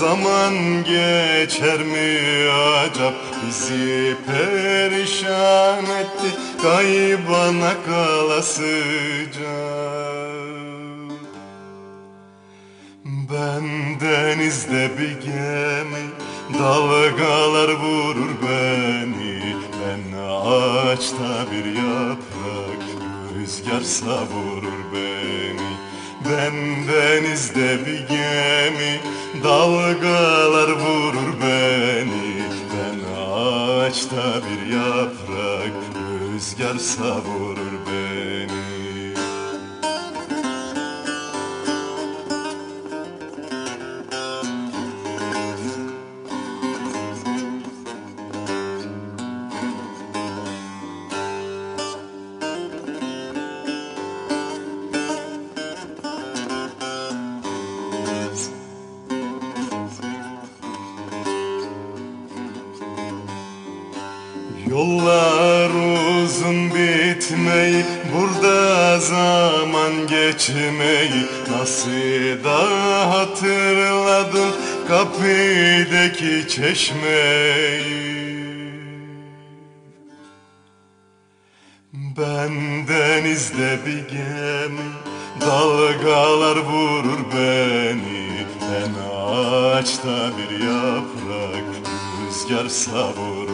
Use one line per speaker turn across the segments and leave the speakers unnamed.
Zaman geçer mi acap? Bizi perişan etti Kaybana kalasıca Ben denizde bir gemi Dalgalar vurur beni. Ben ağaçta bir yaprak Rüzgar savurur beni Ben denizde bir gemi Dalgalar vurur beni. Ben ağaçta bir yaprak Rüzgar savurur beni Yollar uzun bitmeyi Burada zaman geçmeyi Nasıl da hatırladım Kapıdaki çeşmeyi? Ben denizde bir gemi Dalgalar vurur beni. Ben ağaçta bir yaprak Rüzgar beni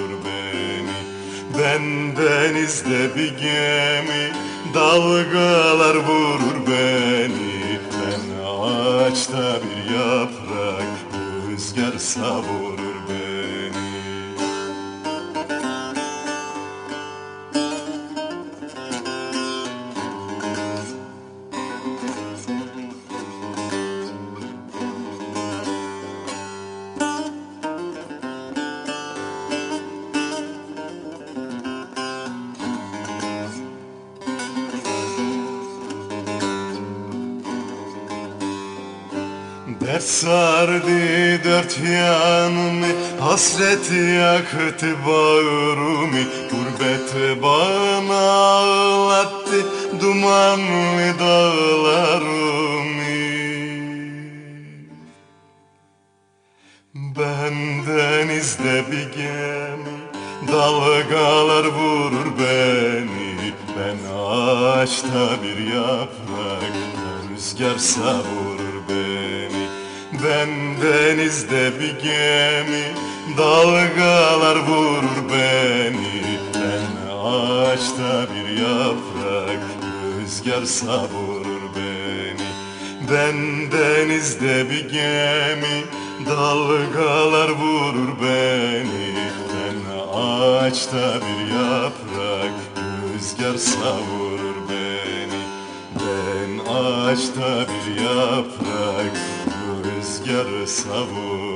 Ben denizde bir gemi Dalgalar vurur beni. Ben ağaçta bir yaprak Rüzgar savurur beni Dert sardı dört yanımı Hasret yaktı bağrımı. Gurbet bana ağlattı Dumanlı dağlarımı. Ben denizde bir gemi Dalgalar vurur beni. Ben ağaçta bir yaprak Rüzgar savurur beni Ben denizde bir gemi Dalgalar vurur beni. Ben ağaçta bir yaprak Rüzgar savurur beni. Ben denizde bir gemi Dalgalar vurur beni. Ben ağaçta bir yaprak Rüzgar savurur beni. Ben ağaçta bir yaprak Rüzgar savurur